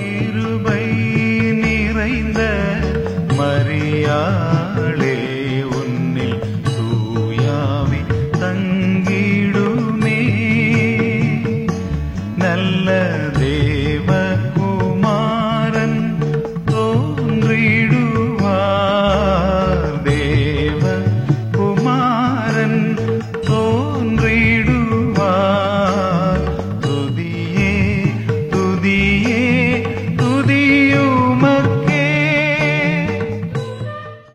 இருபை நிறைந்த மரியாளே உன்னில் தூயாவி தங்கிடுமே. நல்லதே